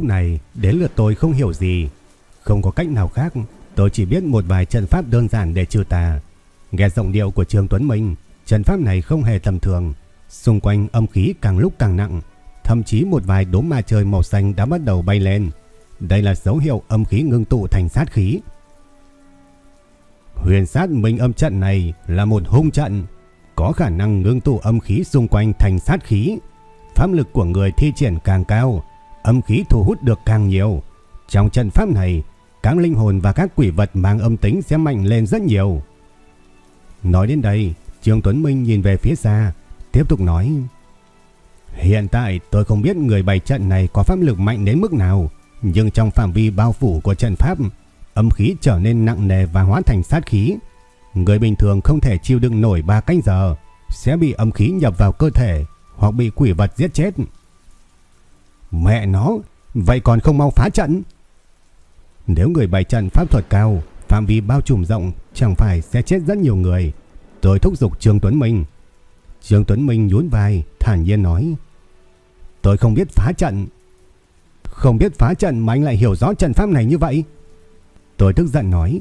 Lúc này đến lượt tôi không hiểu gì. Không có cách nào khác, Tôi chỉ biết một vài trận pháp đơn giản để trừ tà. Nghe giọng điệu của Trương Tuấn Minh, Trận pháp này không hề tầm thường. Xung quanh âm khí càng lúc càng nặng, Thậm chí một vài đốm ma trời màu xanh đã bắt đầu bay lên. Đây là dấu hiệu âm khí ngưng tụ thành sát khí. Huyền sát minh âm trận này là một hung trận, Có khả năng ngưng tụ âm khí xung quanh thành sát khí. Pháp lực của người thi triển càng cao âm khí thu hút được càng nhiều. Trong trận pháp này, các linh hồn và các quỷ vật mang âm tính sẽ mạnh lên rất nhiều. Nói đến đây, Trương Tuấn Minh nhìn về phía xa, tiếp tục nói. Hiện tại tôi không biết người bày trận này có pháp lực mạnh đến mức nào, nhưng trong phạm vi bao phủ của trận pháp, âm khí trở nên nặng nề và hóa thành sát khí. Người bình thường không thể chịu đựng nổi 3 canh giờ, sẽ bị âm khí nhập vào cơ thể hoặc bị quỷ vật giết chết. Mẹ nó, vậy còn không mau phá trận. Nếu người bày trận pháp thuật cao, phạm vi bao trùm rộng, chẳng phải sẽ chết rất nhiều người. Tôi thúc giục Trương Tuấn Minh. Trương Tuấn Minh nhún vai, thản nhiên nói. Tôi không biết phá trận. Không biết phá trận mà anh lại hiểu rõ trận pháp này như vậy. Tôi tức giận nói,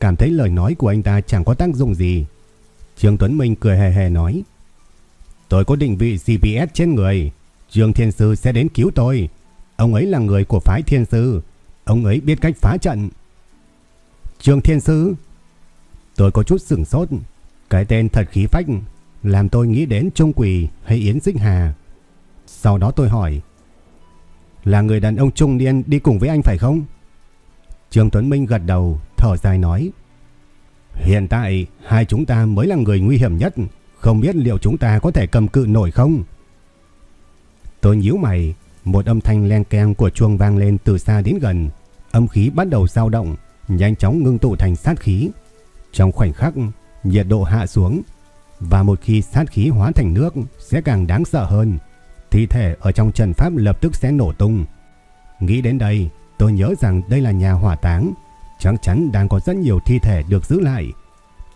cảm thấy lời nói của anh ta chẳng có tác dụng gì. Trương Tuấn Minh cười hề hề nói. Tôi có định vị GPS trên người, Trương Thiên Sư sẽ đến cứu tôi. Ông ấy là người của phái Thiên Sư. Ông ấy biết cách phá trận. Trương Thiên Sư? Tôi có chút sửng sốt. Cái tên thật khí phách làm tôi nghĩ đến Trung Quỳ hay Yến Dích Hà. Sau đó tôi hỏi. Là người đàn ông trung niên đi cùng với anh phải không? Trương Tuấn Minh gật đầu, thở dài nói. Hiện tại, hai chúng ta mới là người nguy hiểm nhất. Không biết liệu chúng ta có thể cầm cự nổi không? Tôi nhíu mày, một âm thanh len keng của chuông vang lên từ xa đến gần, âm khí bắt đầu dao động, nhanh chóng ngưng tụ thành sát khí. Trong khoảnh khắc, nhiệt độ hạ xuống, và một khi sát khí hóa thành nước sẽ càng đáng sợ hơn, thi thể ở trong trận pháp lập tức sẽ nổ tung. Nghĩ đến đây, tôi nhớ rằng đây là nhà hỏa táng, chắc chắn đang có rất nhiều thi thể được giữ lại.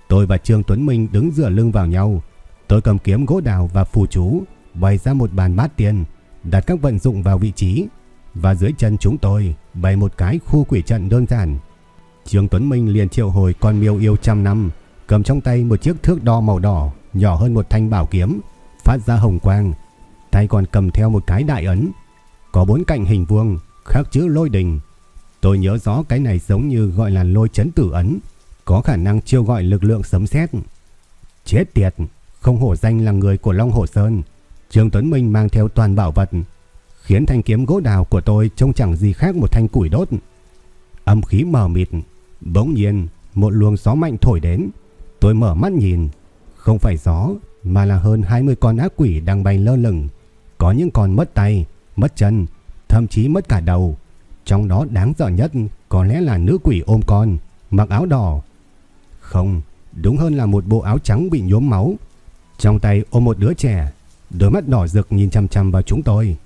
Tôi và Trương Tuấn Minh đứng dựa lưng vào nhau, tôi cầm kiếm gỗ đào và phù chú, bày ra một bàn bát tiền, đặt các vận dụng vào vị trí và dưới chân chúng tôi bày một cái khu quỷ trận đơn giản. Trương Tuấn Minh liền triệu hồi con miêu yêu trăm năm, cầm trong tay một chiếc thước đo màu đỏ nhỏ hơn một thanh bảo kiếm, phát ra hồng quang, tay còn cầm theo một cái đại ấn, có bốn cạnh hình vuông, khắc chữ lôi đình. Tôi nhớ rõ cái này giống như gọi là lôi chấn tử ấn, có khả năng chiêu gọi lực lượng sấm sét. Chết tiệt, không hổ danh là người của Long Hồ Sơn. Trương Tuấn Minh mang theo toàn bảo vật, khiến thanh kiếm gỗ đào của tôi trông chẳng gì khác một thanh củi đốt. Âm khí mờ mịt, bỗng nhiên một luồng gió mạnh thổi đến. Tôi mở mắt nhìn, không phải gió mà là hơn 20 con ác quỷ đang bay lơ lửng. Có những con mất tay, mất chân, thậm chí mất cả đầu. Trong đó đáng sợ nhất có lẽ là nữ quỷ ôm con, mặc áo đỏ. Không, đúng hơn là một bộ áo trắng bị nhuốm máu. Trong tay ôm một đứa trẻ Đôi mắt đỏ rực nhìn chăm chăm vào chúng tôi.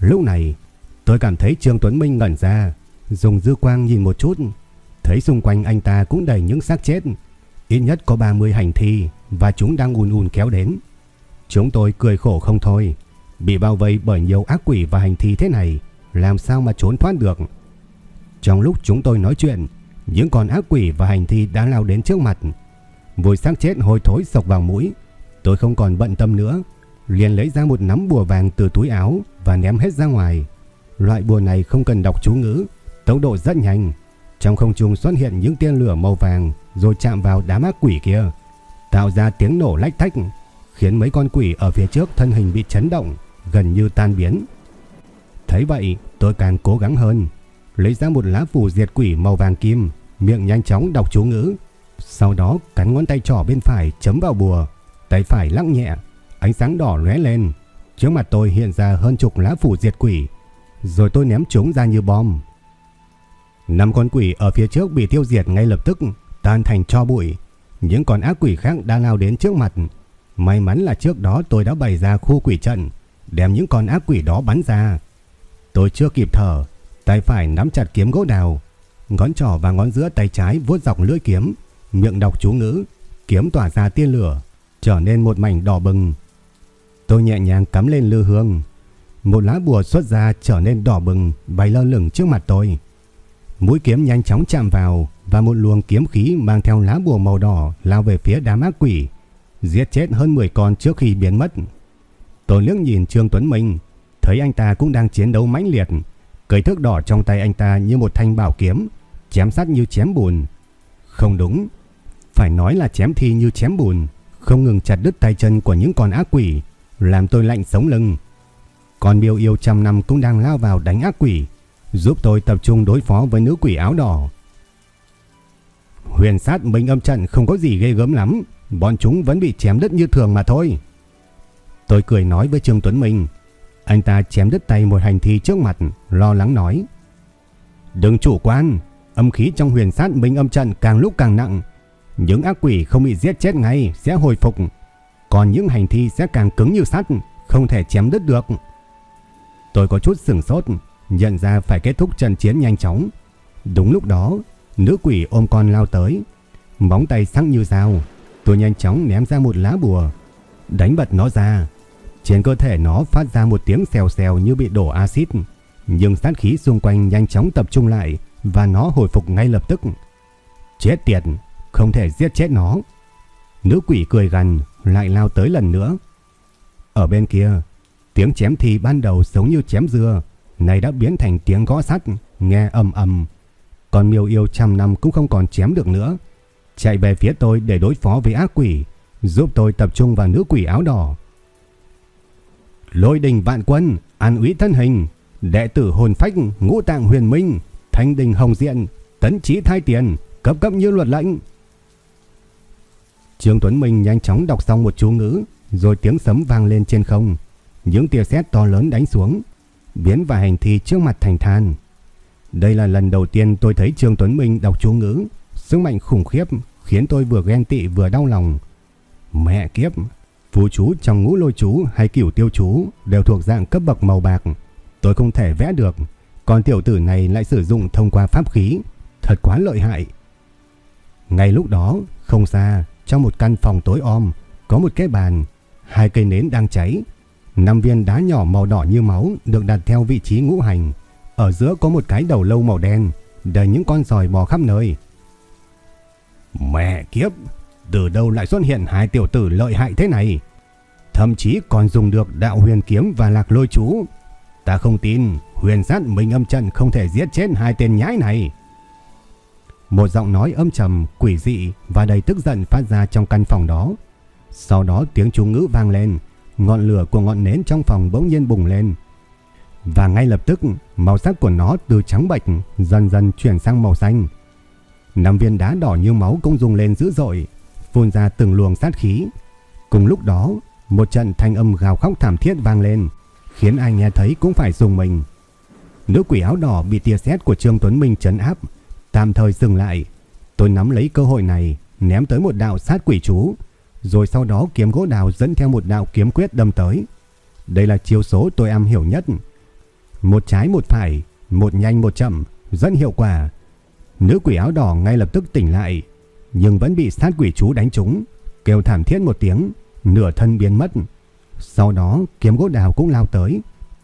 Lúc này, tôi cảm thấy Trương Tuấn Minh ngẩn ra, dùng dư quang nhìn một chút, thấy xung quanh anh ta cũng đầy những xác chết, ít nhất có 30 hành thi và chúng đang ùn ùn kéo đến. Chúng tôi cười khổ không thôi, bị bao vây bởi nhiều ác quỷ và hành thi thế này, làm sao mà trốn thoát được. Trong lúc chúng tôi nói chuyện, những con ác quỷ và hành thi đã lao đến trước mặt. Mùi xác chết hôi thối sộc vào mũi, tôi không còn bận tâm nữa, liền lấy ra một nắm bùa vàng từ túi áo và ném hết ra ngoài. Loại bùa này không cần đọc chú ngữ, tốc độ rất nhanh. Trong không trung xuất hiện những tia lửa màu vàng rồi chạm vào đám ác quỷ kia, tạo ra tiếng nổ lách thách, khiến mấy con quỷ ở phía trước thân hình bị chấn động, gần như tan biến. Thấy vậy, tôi càng cố gắng hơn, lấy ra một lá phù diệt quỷ màu vàng kim, miệng nhanh chóng đọc chú ngữ. Sau đó cắn ngón tay trỏ bên phải chấm vào bùa, tay phải lắc nhẹ, ánh sáng đỏ lóe lên. Trước mặt tôi hiện ra hơn chục lá phù diệt quỷ, rồi tôi ném chúng ra như bom. Năm con quỷ ở phía trước bị tiêu diệt ngay lập tức, tan thành cho bụi. Những con ác quỷ khác đang lao đến trước mặt. May mắn là trước đó tôi đã bày ra khu quỷ trận, đem những con ác quỷ đó bắn ra. Tôi chưa kịp thở, tay phải nắm chặt kiếm gỗ đào, ngón trỏ và ngón giữa tay trái vuốt dọc lưỡi kiếm, miệng đọc chú ngữ, kiếm tỏa ra tia lửa, trở nên một mảnh đỏ bừng. Tôi nhẹ nhàng cắm lên lư hương, một lá bùa xuất ra trở nên đỏ bừng, bay lơ lửng trước mặt tôi. Mũi kiếm nhanh chóng chạm vào và một luồng kiếm khí mang theo lá bùa màu đỏ lao về phía đám ác quỷ, giết chết hơn 10 con trước khi biến mất. Tôi liếc nhìn Trương Tuấn Minh, thấy anh ta cũng đang chiến đấu mãnh liệt, cây thước đỏ trong tay anh ta như một thanh bảo kiếm, chém sát như chém bùn. Không đúng, phải nói là chém thi như chém bùn, không ngừng chặt đứt tay chân của những con ác quỷ, làm tôi lạnh sống lưng. Còn Miêu Yêu trăm năm cũng đang lao vào đánh ác quỷ, giúp tôi tập trung đối phó với nữ quỷ áo đỏ. Huyền sát minh âm trận không có gì ghê gớm lắm, bọn chúng vẫn bị chém đứt như thường mà thôi. Tôi cười nói với Trương Tuấn Minh. Anh ta chém đứt tay một hành thi trước mặt, lo lắng nói. Đừng chủ quan, âm khí trong huyền sát minh âm trận càng lúc càng nặng. Những ác quỷ không bị giết chết ngay sẽ hồi phục. Còn những hành thi sẽ càng cứng như sắt, không thể chém đứt được. Tôi có chút sửng sốt, nhận ra phải kết thúc trận chiến nhanh chóng. Đúng lúc đó, nữ quỷ ôm con lao tới, móng tay sắc như dao. Tôi nhanh chóng ném ra một lá bùa, đánh bật nó ra. Trên cơ thể nó phát ra một tiếng xèo xèo như bị đổ axit, nhưng sát khí xung quanh nhanh chóng tập trung lại và nó hồi phục ngay lập tức. Chết tiệt, không thể giết chết nó. Nữ quỷ cười gần lại lao tới lần nữa. Ở bên kia, tiếng chém thì ban đầu giống như chém dưa, này đã biến thành tiếng gõ sắt, nghe ầm ầm. Còn miêu yêu trăm năm cũng không còn chém được nữa. Chạy về phía tôi để đối phó với ác quỷ, giúp tôi tập trung vào nữ quỷ áo đỏ. Lôi đình vạn quân, an úy thân hình, đệ tử hồn phách, ngũ tạng huyền minh, thanh đình hồng diện, tấn trí thai tiền, cấp cấp như luật lệnh. Trương Tuấn Minh nhanh chóng đọc xong một chú ngữ, rồi tiếng sấm vang lên trên không. Những tia sét to lớn đánh xuống, biến vài hành thi trước mặt thành than. Đây là lần đầu tiên tôi thấy Trương Tuấn Minh đọc chú ngữ, sức mạnh khủng khiếp khiến tôi vừa ghen tị vừa đau lòng. Mẹ kiếp, phù chú trong ngũ lôi chú hay kiểu tiêu chú đều thuộc dạng cấp bậc màu bạc, tôi không thể vẽ được, còn tiểu tử này lại sử dụng thông qua pháp khí, thật quá lợi hại. Ngay lúc đó, không xa, trong một căn phòng tối om, có một cái bàn, hai cây nến đang cháy, năm viên đá nhỏ màu đỏ như máu được đặt theo vị trí ngũ hành, ở giữa có một cái đầu lâu màu đen, đầy những con giòi bò khắp nơi. Mẹ kiếp, từ đâu lại xuất hiện hai tiểu tử lợi hại thế này? Thậm chí còn dùng được đạo huyền kiếm và lạc lôi chú. Ta không tin huyền sát mình âm trận không thể giết chết hai tên nhái này. Một giọng nói âm trầm, quỷ dị và đầy tức giận phát ra trong căn phòng đó. Sau đó tiếng chú ngữ vang lên, ngọn lửa của ngọn nến trong phòng bỗng nhiên bùng lên. Và ngay lập tức, màu sắc của nó từ trắng bạch dần dần chuyển sang màu xanh. Năm viên đá đỏ như máu cũng rung lên dữ dội, phun ra từng luồng sát khí. Cùng lúc đó, một trận thanh âm gào khóc thảm thiết vang lên, khiến ai nghe thấy cũng phải dùng mình. Nữ quỷ áo đỏ bị tia sét của Trương Tuấn Minh trấn áp, tạm thời dừng lại. Tôi nắm lấy cơ hội này, ném tới một đạo sát quỷ chú, rồi sau đó kiếm gỗ đào dẫn theo một đạo kiếm quyết đâm tới. Đây là chiêu số tôi am hiểu nhất. Một trái một phải, một nhanh một chậm, rất hiệu quả. Nữ quỷ áo đỏ ngay lập tức tỉnh lại, nhưng vẫn bị sát quỷ chú đánh trúng, kêu thảm thiết một tiếng, nửa thân biến mất. Sau đó kiếm gỗ đào cũng lao tới,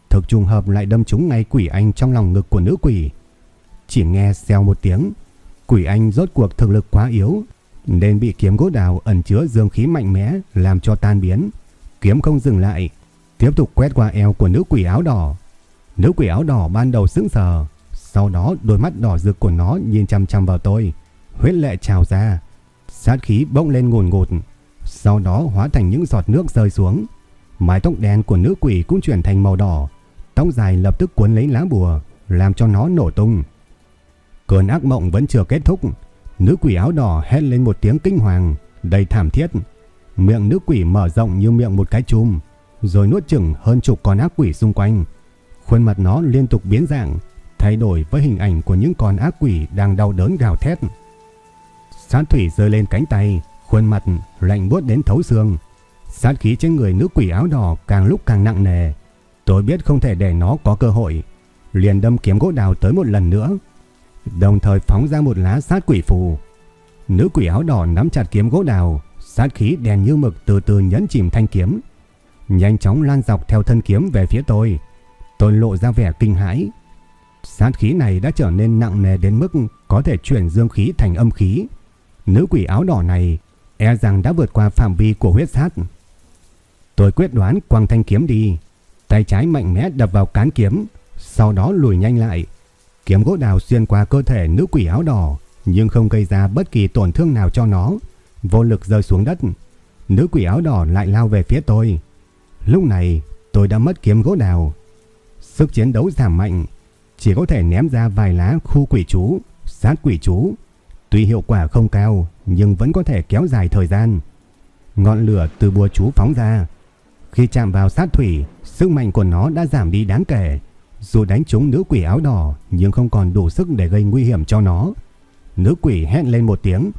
thực trùng hợp lại đâm trúng ngay quỷ anh trong lòng ngực của nữ quỷ. Chỉ nghe xèo một tiếng, quỷ anh rốt cuộc thực lực quá yếu, nên bị kiếm gỗ đào ẩn chứa dương khí mạnh mẽ làm cho tan biến. Kiếm không dừng lại, tiếp tục quét qua eo của nữ quỷ áo đỏ. Nữ quỷ áo đỏ ban đầu sững sờ, sau đó đôi mắt đỏ rực của nó nhìn chăm chăm vào tôi, huyết lệ trào ra, sát khí bỗng lên ngùn ngụt, sau đó hóa thành những giọt nước rơi xuống. Mái tóc đen của nữ quỷ cũng chuyển thành màu đỏ, tóc dài lập tức cuốn lấy lá bùa, làm cho nó nổ tung, Cơn ác mộng vẫn chưa kết thúc. Nữ quỷ áo đỏ hét lên một tiếng kinh hoàng, đầy thảm thiết. Miệng nữ quỷ mở rộng như miệng một cái chum, rồi nuốt chửng hơn chục con ác quỷ xung quanh. Khuôn mặt nó liên tục biến dạng, thay đổi với hình ảnh của những con ác quỷ đang đau đớn gào thét. Sát thủy rơi lên cánh tay, khuôn mặt lạnh buốt đến thấu xương. Sát khí trên người nữ quỷ áo đỏ càng lúc càng nặng nề. Tôi biết không thể để nó có cơ hội, liền đâm kiếm gỗ đào tới một lần nữa, đồng thời phóng ra một lá sát quỷ phù. Nữ quỷ áo đỏ nắm chặt kiếm gỗ đào, sát khí đèn như mực từ từ nhấn chìm thanh kiếm, nhanh chóng lan dọc theo thân kiếm về phía tôi. Tôi lộ ra vẻ kinh hãi. Sát khí này đã trở nên nặng nề đến mức có thể chuyển dương khí thành âm khí. Nữ quỷ áo đỏ này e rằng đã vượt qua phạm vi của huyết sát. Tôi quyết đoán quăng thanh kiếm đi, tay trái mạnh mẽ đập vào cán kiếm, sau đó lùi nhanh lại. Kiếm gỗ đào xuyên qua cơ thể nữ quỷ áo đỏ, nhưng không gây ra bất kỳ tổn thương nào cho nó, vô lực rơi xuống đất. Nữ quỷ áo đỏ lại lao về phía tôi. Lúc này, tôi đã mất kiếm gỗ đào. Sức chiến đấu giảm mạnh, chỉ có thể ném ra vài lá khu quỷ chú, sát quỷ chú. Tuy hiệu quả không cao, nhưng vẫn có thể kéo dài thời gian. Ngọn lửa từ bùa chú phóng ra. Khi chạm vào sát thủy, sức mạnh của nó đã giảm đi đáng kể. Dù đánh trúng nữ quỷ áo đỏ, nhưng không còn đủ sức để gây nguy hiểm cho nó. Nữ quỷ hét lên một tiếng,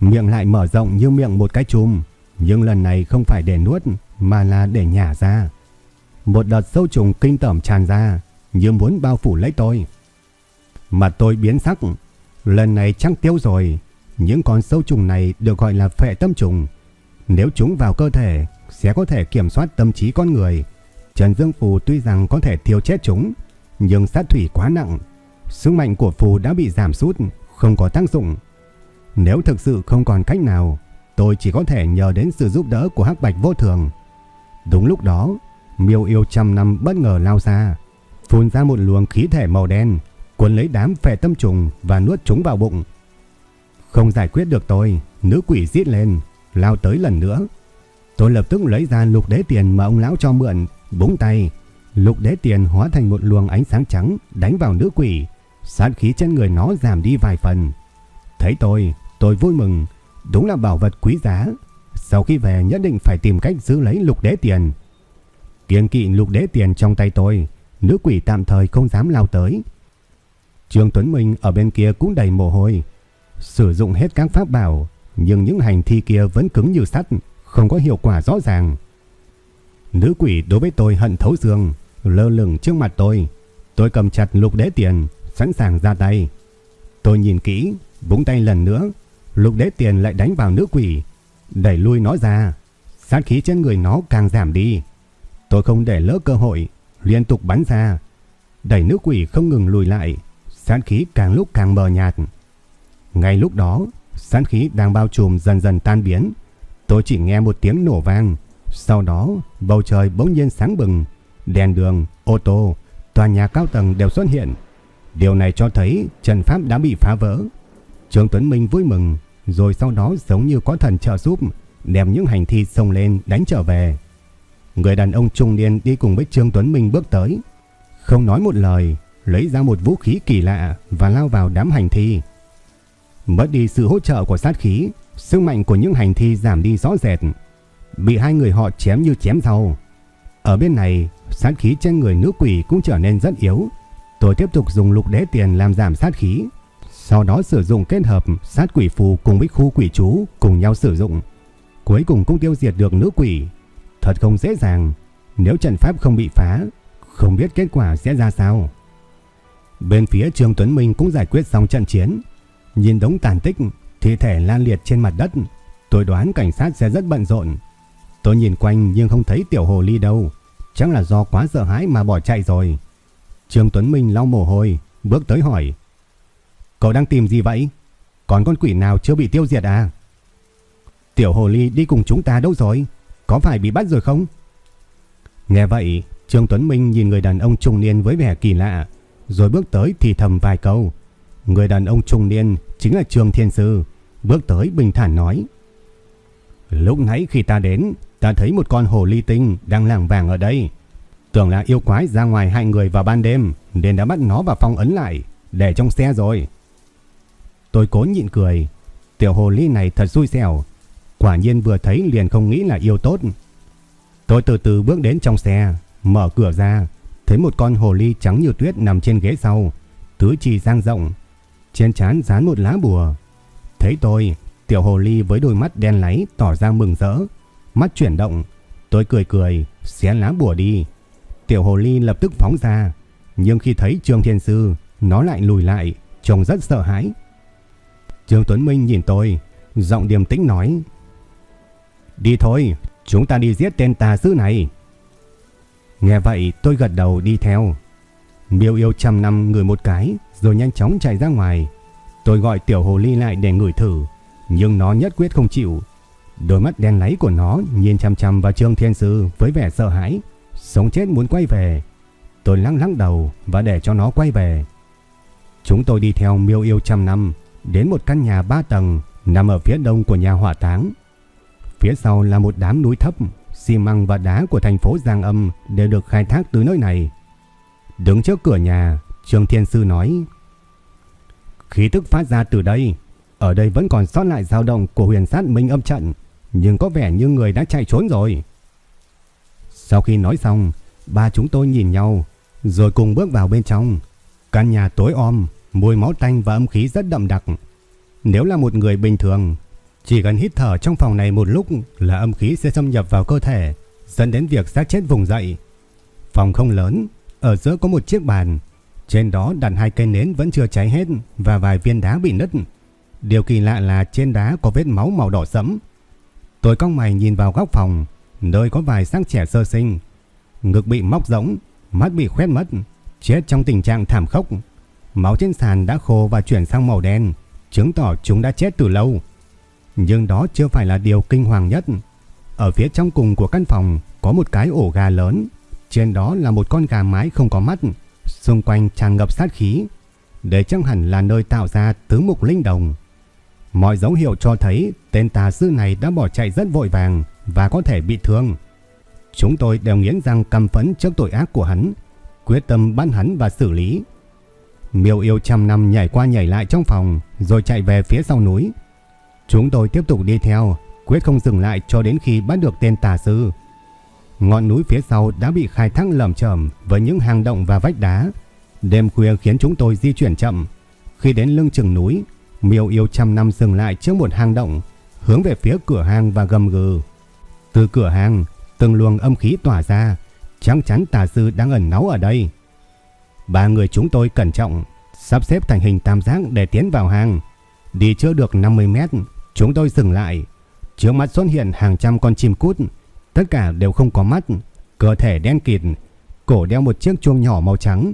miệng lại mở rộng như miệng một cái chùm, nhưng lần này không phải để nuốt mà là để nhả ra. Một đợt sâu trùng kinh tởm tràn ra, như muốn bao phủ lấy tôi. Mặt tôi biến sắc, lần này chắc tiêu rồi. Những con sâu trùng này được gọi là phệ tâm trùng. Nếu chúng vào cơ thể, sẽ có thể kiểm soát tâm trí con người. Trần Dương Phù tuy rằng có thể tiêu chết chúng, nhưng sát thủy quá nặng. Sức mạnh của Phù đã bị giảm sút, không có tác dụng. Nếu thực sự không còn cách nào, tôi chỉ có thể nhờ đến sự giúp đỡ của Hắc Bạch Vô Thường. Đúng lúc đó, miêu yêu trăm năm bất ngờ lao ra, phun ra một luồng khí thể màu đen, cuốn lấy đám phệ tâm trùng và nuốt chúng vào bụng. Không giải quyết được tôi, nữ quỷ giết lên, lao tới lần nữa. Tôi lập tức lấy ra lục đế tiền mà ông lão cho mượn, búng tay. Lục đế tiền hóa thành một luồng ánh sáng trắng đánh vào nữ quỷ, sát khí trên người nó giảm đi vài phần. Thấy tôi, tôi vui mừng, đúng là bảo vật quý giá. Sau khi về nhất định phải tìm cách giữ lấy lục đế tiền. Kiên kỵ lục đế tiền trong tay tôi, nữ quỷ tạm thời không dám lao tới. Trương Tuấn Minh ở bên kia cũng đầy mồ hôi, sử dụng hết các pháp bảo, nhưng những hành thi kia vẫn cứng như sắt, không có hiệu quả rõ ràng. Nữ quỷ đối với tôi hận thấu xương, lơ lửng trước mặt tôi. Tôi cầm chặt lục đế tiền, sẵn sàng ra tay. Tôi nhìn kỹ, búng tay lần nữa, lục đế tiền lại đánh vào nữ quỷ, đẩy lui nó ra. Sát khí trên người nó càng giảm đi. Tôi không để lỡ cơ hội, liên tục bắn ra. Đẩy nữ quỷ không ngừng lùi lại, sát khí càng lúc càng mờ nhạt. Ngay lúc đó, sát khí đang bao trùm dần dần tan biến. Tôi chỉ nghe một tiếng nổ vang. Sau đó, bầu trời bỗng nhiên sáng bừng. Đèn đường, ô tô, tòa nhà cao tầng đều xuất hiện. Điều này cho thấy trận pháp đã bị phá vỡ. Trương Tuấn Minh vui mừng, rồi sau đó giống như có thần trợ giúp, đem những hành thi xông lên đánh trở về. Người đàn ông trung niên đi cùng với Trương Tuấn Minh bước tới, không nói một lời, lấy ra một vũ khí kỳ lạ và lao vào đám hành thi. Mất đi sự hỗ trợ của sát khí, sức mạnh của những hành thi giảm đi rõ rệt, bị hai người họ chém như chém rau. Ở bên này, sát khí trên người nữ quỷ cũng trở nên rất yếu. Tôi tiếp tục dùng lục đế tiền làm giảm sát khí, sau đó sử dụng kết hợp sát quỷ phù cùng với khu quỷ chú cùng nhau sử dụng. Cuối cùng cũng tiêu diệt được nữ quỷ. Thật không dễ dàng, nếu trận pháp không bị phá, không biết kết quả sẽ ra sao. Bên phía Trương Tuấn Minh cũng giải quyết xong trận chiến. Nhìn đống tàn tích, thi thể lan liệt trên mặt đất, tôi đoán cảnh sát sẽ rất bận rộn. Tôi nhìn quanh nhưng không thấy tiểu hồ ly đâu, chắc là do quá sợ hãi mà bỏ chạy rồi. Trương Tuấn Minh lau mồ hôi, bước tới hỏi. Cậu đang tìm gì vậy? Còn con quỷ nào chưa bị tiêu diệt à? Tiểu hồ ly đi cùng chúng ta đâu rồi? Có phải bị bắt rồi không? Nghe vậy, Trương Tuấn Minh nhìn người đàn ông trung niên với vẻ kỳ lạ, rồi bước tới thì thầm vài câu. Người đàn ông trung niên chính là Trương Thiên Sư, bước tới bình thản nói. Lúc nãy khi ta đến, ta thấy một con hồ ly tinh đang lảng vàng ở đây. Tưởng là yêu quái ra ngoài hai người vào ban đêm, nên đã bắt nó vào phong ấn lại, để trong xe rồi. Tôi cố nhịn cười. Tiểu hồ ly này thật xui xẻo. Quả nhiên vừa thấy liền không nghĩ là yêu tốt. Tôi từ từ bước đến trong xe, mở cửa ra, thấy một con hồ ly trắng như tuyết nằm trên ghế sau, tứ chi dang rộng, trên trán dán một lá bùa. Thấy tôi, tiểu hồ ly với đôi mắt đen láy tỏ ra mừng rỡ, mắt chuyển động, tôi cười cười, xé lá bùa đi. Tiểu hồ ly lập tức phóng ra, nhưng khi thấy Trương Thiên Sư, nó lại lùi lại, trông rất sợ hãi. Trương Tuấn Minh nhìn tôi, giọng điềm tĩnh nói: "Đi thôi, chúng ta đi giết tên tà sư này." Nghe vậy, tôi gật đầu đi theo. Miêu yêu trăm năm người một cái, rồi nhanh chóng chạy ra ngoài. Tôi gọi tiểu hồ ly lại để ngửi thử, nhưng nó nhất quyết không chịu. Đôi mắt đen láy của nó nhìn chằm chằm vào Trương Thiên Sư với vẻ sợ hãi, sống chết muốn quay về. Tôi lắc lắc đầu và để cho nó quay về. Chúng tôi đi theo miêu yêu trăm năm đến một căn nhà ba tầng nằm ở phía đông của nhà hỏa táng. Phía sau là một đám núi thấp, xi măng và đá của thành phố Giang Âm đều được khai thác từ nơi này. Đứng trước cửa nhà, Trương Thiên Sư nói Khí tức phát ra từ đây, ở đây vẫn còn sót lại dao động của huyền sát minh âm trận, nhưng có vẻ như người đã chạy trốn rồi. Sau khi nói xong, ba chúng tôi nhìn nhau, rồi cùng bước vào bên trong. Căn nhà tối om, mùi máu tanh và âm khí rất đậm đặc. Nếu là một người bình thường, chỉ cần hít thở trong phòng này một lúc là âm khí sẽ xâm nhập vào cơ thể, dẫn đến việc xác chết vùng dậy. Phòng không lớn, ở giữa có một chiếc bàn, trên đó đặt hai cây nến vẫn chưa cháy hết và vài viên đá bị nứt. Điều kỳ lạ là trên đá có vết máu màu đỏ sẫm. Tôi cong mày nhìn vào góc phòng, nơi có vài xác trẻ sơ sinh, ngực bị móc rỗng, mắt bị khoét mất, chết trong tình trạng thảm khốc. Máu trên sàn đã khô và chuyển sang màu đen, chứng tỏ chúng đã chết từ lâu. Nhưng đó chưa phải là điều kinh hoàng nhất. Ở phía trong cùng của căn phòng có một cái ổ gà lớn, trên đó là một con gà mái không có mắt, xung quanh tràn ngập sát khí. Đây chắc hẳn là nơi tạo ra tứ mục linh đồng. Mọi dấu hiệu cho thấy tên tà sư này đã bỏ chạy rất vội vàng và có thể bị thương. Chúng tôi đều nghiến răng căm phẫn trước tội ác của hắn, quyết tâm bắt hắn và xử lý. Miêu yêu trăm năm nhảy qua nhảy lại trong phòng rồi chạy về phía sau núi. Chúng tôi tiếp tục đi theo, quyết không dừng lại cho đến khi bắt được tên tà sư. Ngọn núi phía sau đã bị khai thác lầm chởm với những hang động và vách đá. Đêm khuya khiến chúng tôi di chuyển chậm. Khi đến lưng chừng núi, Miêu yêu trăm năm dừng lại trước một hang động, hướng về phía cửa hang và gầm gừ. Từ cửa hang, từng luồng âm khí tỏa ra, chắc chắn tà sư đang ẩn náu ở đây. Ba người chúng tôi cẩn trọng, sắp xếp thành hình tam giác để tiến vào hang. Đi chưa được 50 mét, chúng tôi dừng lại. Trước mắt xuất hiện hàng trăm con chim cút, tất cả đều không có mắt, cơ thể đen kịt, cổ đeo một chiếc chuông nhỏ màu trắng.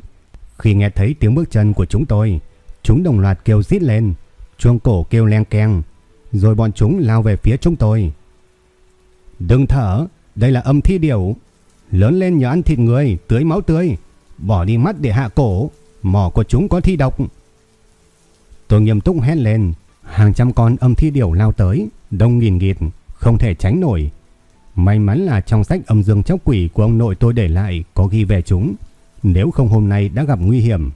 Khi nghe thấy tiếng bước chân của chúng tôi, chúng đồng loạt kêu rít lên, chuông cổ kêu len keng, rồi bọn chúng lao về phía chúng tôi. Đừng thở, đây là âm thi điểu. Lớn lên nhờ ăn thịt người, tưới máu tươi, bỏ đi mắt để hạ cổ, mỏ của chúng có thi độc. Tôi nghiêm túc hét lên, hàng trăm con âm thi điểu lao tới, đông nghìn nghịt, không thể tránh nổi. May mắn là trong sách âm dương chóc quỷ của ông nội tôi để lại có ghi về chúng, nếu không hôm nay đã gặp nguy hiểm.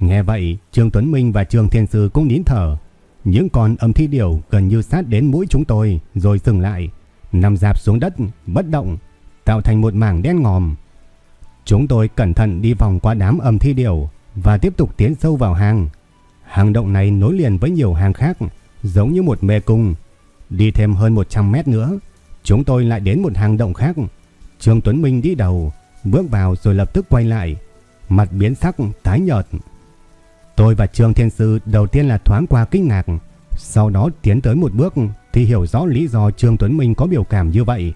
Nghe vậy, Trương Tuấn Minh và Trương Thiên Sư cũng nín thở. Những con âm thi điểu gần như sát đến mũi chúng tôi rồi dừng lại, nằm dạp xuống đất, bất động, tạo thành một mảng đen ngòm. Chúng tôi cẩn thận đi vòng qua đám âm thi điểu và tiếp tục tiến sâu vào hang. Hang động này nối liền với nhiều hang khác, giống như một mê cung. Đi thêm hơn 100 mét nữa, chúng tôi lại đến một hang động khác. Trương Tuấn Minh đi đầu, bước vào rồi lập tức quay lại, mặt biến sắc tái nhợt. Tôi và Trương Thiên Sư đầu tiên là thoáng qua kinh ngạc, sau đó tiến tới một bước thì hiểu rõ lý do Trương Tuấn Minh có biểu cảm như vậy.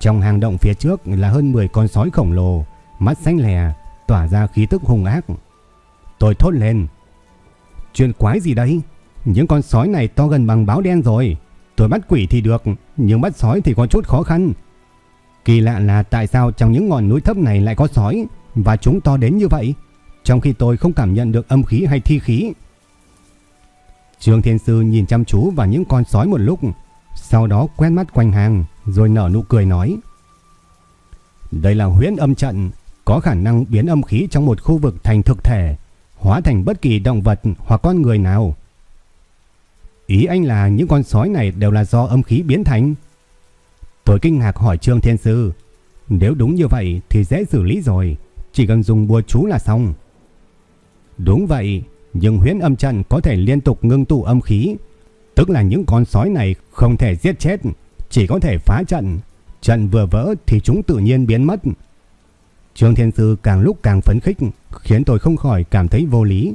Trong hang động phía trước là hơn 10 con sói khổng lồ, mắt xanh lè, tỏa ra khí tức hung ác. Tôi thốt lên. Chuyện quái gì đây? Những con sói này to gần bằng báo đen rồi. Tôi bắt quỷ thì được, nhưng bắt sói thì có chút khó khăn. Kỳ lạ là tại sao trong những ngọn núi thấp này lại có sói và chúng to đến như vậy? Trong khi tôi không cảm nhận được âm khí hay thi khí. Trương Thiên Sư nhìn chăm chú vào những con sói một lúc, sau đó quen mắt quanh hàng, rồi nở nụ cười nói. Đây là huyễn âm trận, có khả năng biến âm khí trong một khu vực thành thực thể, hóa thành bất kỳ động vật hoặc con người nào. Ý anh là những con sói này đều là do âm khí biến thành. Tôi kinh ngạc hỏi Trương Thiên Sư. Nếu đúng như vậy thì dễ xử lý rồi. Chỉ cần dùng bùa chú là xong. Đúng vậy. Nhưng huyễn âm trận có thể liên tục ngưng tụ âm khí. Tức là những con sói này không thể giết chết. Chỉ có thể phá trận. Trận vừa vỡ thì chúng tự nhiên biến mất. Trương Thiên Sư càng lúc càng phấn khích. Khiến tôi không khỏi cảm thấy vô lý.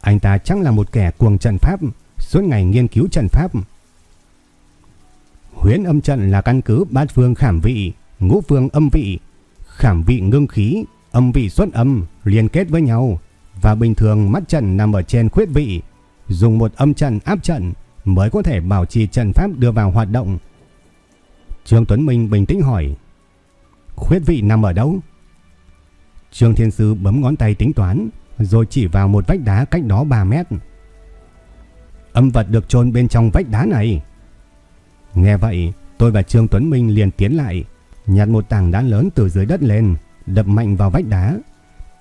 Anh ta chắc là một kẻ cuồng trận pháp. Suốt ngày nghiên cứu trận pháp. Huyễn âm trận là căn cứ bát phương khảm vị, ngũ phương âm vị, khảm vị ngưng khí, âm vị xuất âm liên kết với nhau và bình thường mắt trận nằm ở trên khuyết vị, dùng một âm trận áp trận mới có thể bảo trì trận pháp đưa vào hoạt động. Trương Tuấn Minh bình tĩnh hỏi: "Khuyết vị nằm ở đâu?" Trương Thiên Sư bấm ngón tay tính toán, rồi chỉ vào một vách đá cách đó 3 mét. Âm vật được chôn bên trong vách đá này. Nghe vậy, tôi và Trương Tuấn Minh liền tiến lại, nhặt một tảng đá lớn từ dưới đất lên, đập mạnh vào vách đá.